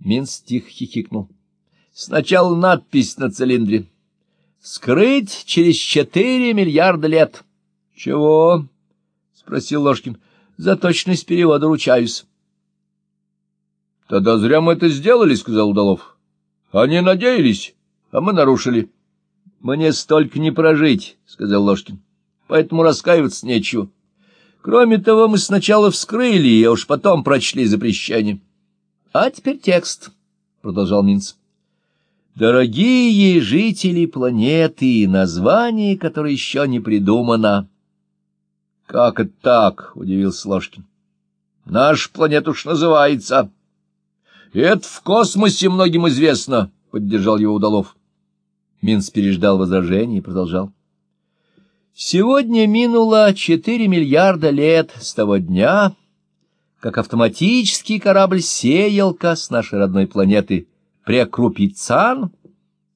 Минц тихо хихикнул. Сначала надпись на цилиндре. «Скрыть через четыре миллиарда лет». «Чего?» — спросил Ложкин. «За точность перевода ручаюсь». «Тогда зря мы это сделали», — сказал Удалов. «Они надеялись, а мы нарушили». «Мне столько не прожить», — сказал Ложкин. «Поэтому раскаиваться нечего. Кроме того, мы сначала вскрыли, а уж потом прочли запрещение». «А теперь текст», — продолжал Минц. «Дорогие жители планеты, название, которое еще не придумано». «Как это так?» — удивился Ложкин. «Наша планета уж называется». «Это в космосе многим известно», — поддержал его Удалов. Минц переждал возражение и продолжал. Сегодня минуло четыре миллиарда лет с того дня, как автоматический корабль «Сеялка» с нашей родной планеты Прекрупицан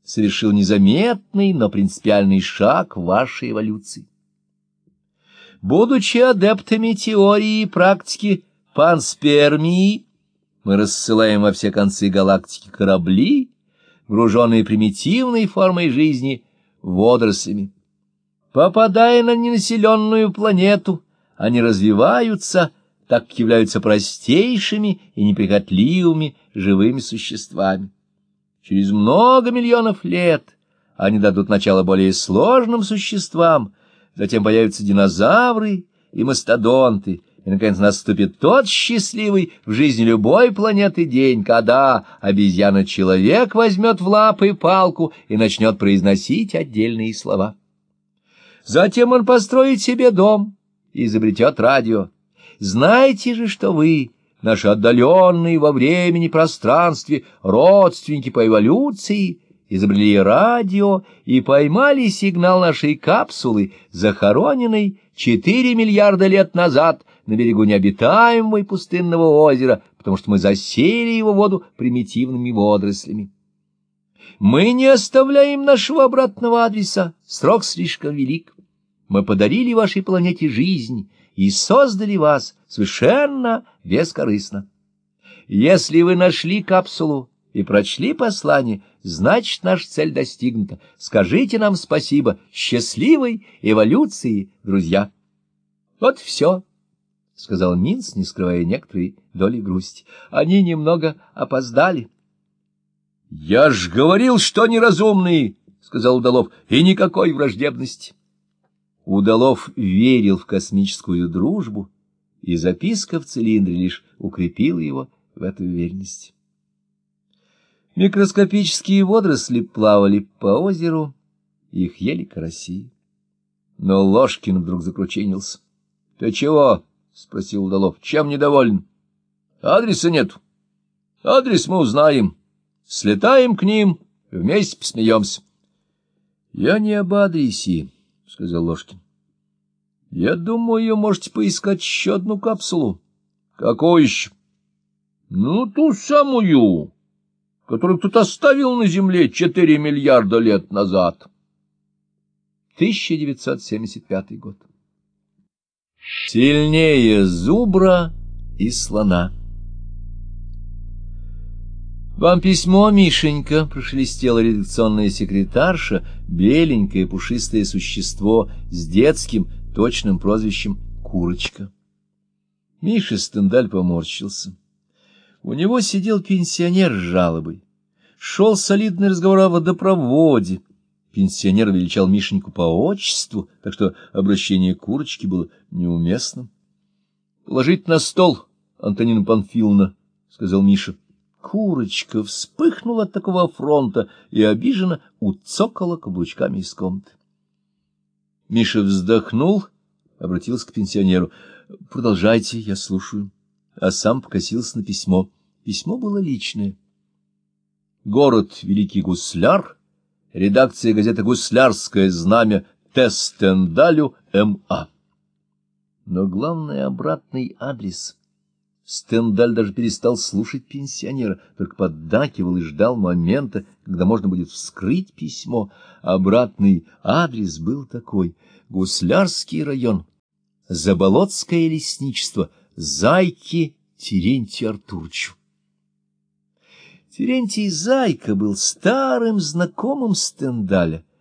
совершил незаметный, но принципиальный шаг вашей эволюции. Будучи адептами теории и практики панспермии, мы рассылаем во все концы галактики корабли, груженные примитивной формой жизни водорослями. Попадая на ненаселенную планету, они развиваются, так как являются простейшими и неприхотливыми живыми существами. Через много миллионов лет они дадут начало более сложным существам, затем появятся динозавры и мастодонты, и, наконец, наступит тот счастливый в жизни любой планеты день, когда обезьяна-человек возьмет в лапы палку и начнет произносить отдельные слова. Затем он построит себе дом и изобретет радио. Знаете же, что вы, наши отдаленные во времени пространстве родственники по эволюции, изобрели радио и поймали сигнал нашей капсулы, захороненной 4 миллиарда лет назад на берегу необитаемого пустынного озера, потому что мы засеяли его воду примитивными водорослями. Мы не оставляем нашего обратного адреса, срок слишком велик. Мы подарили вашей планете жизнь и создали вас совершенно бескорыстно. Если вы нашли капсулу и прочли послание, значит, наша цель достигнута. Скажите нам спасибо. Счастливой эволюции, друзья. Вот все, — сказал Минц, не скрывая некоторой доли грусти. Они немного опоздали. — Я ж говорил, что неразумные, — сказал Удалов, — и никакой враждебности. Удалов верил в космическую дружбу, и записка в цилиндре лишь укрепила его в этой уверенности. Микроскопические водоросли плавали по озеру, их ели караси. Но Ложкин вдруг закрученился. — Ты чего? — спросил Удалов. — Чем недоволен? — Адреса нет. Адрес мы узнаем. Слетаем к ним, вместе посмеемся. — Я не об адресе, — сказал Ложкин. — Я думаю, можете поискать еще одну капсулу. — Какую еще? — Ну, ту самую который кто-то оставил на Земле 4 миллиарда лет назад. 1975 год. Сильнее зубра и слона. «Вам письмо, Мишенька», — прошелестела редакционная секретарша, беленькое пушистое существо с детским точным прозвищем «Курочка». Миша Стендаль поморщился. У него сидел пенсионер с жалобой. Шел солидный разговор о водопроводе. Пенсионер величал Мишеньку по отчеству, так что обращение курочки было неуместным. — Положить на стол, Антонина Панфиловна, — сказал Миша. Курочка вспыхнула от такого фронта и обиженно уцокала каблучками из комнаты. Миша вздохнул, обратился к пенсионеру. — Продолжайте, я слушаю. А сам покосился на письмо. Письмо было личное. Город Великий Гусляр, редакция газеты «Гуслярское знамя» Тестендалю М.А. Но главное — обратный адрес. Стендаль даже перестал слушать пенсионера, только поддакивал и ждал момента, когда можно будет вскрыть письмо. Обратный адрес был такой — Гуслярский район, Заболотское лесничество, Зайки Терентию Артурчу. Терентий Зайка был старым знакомым Стендаля.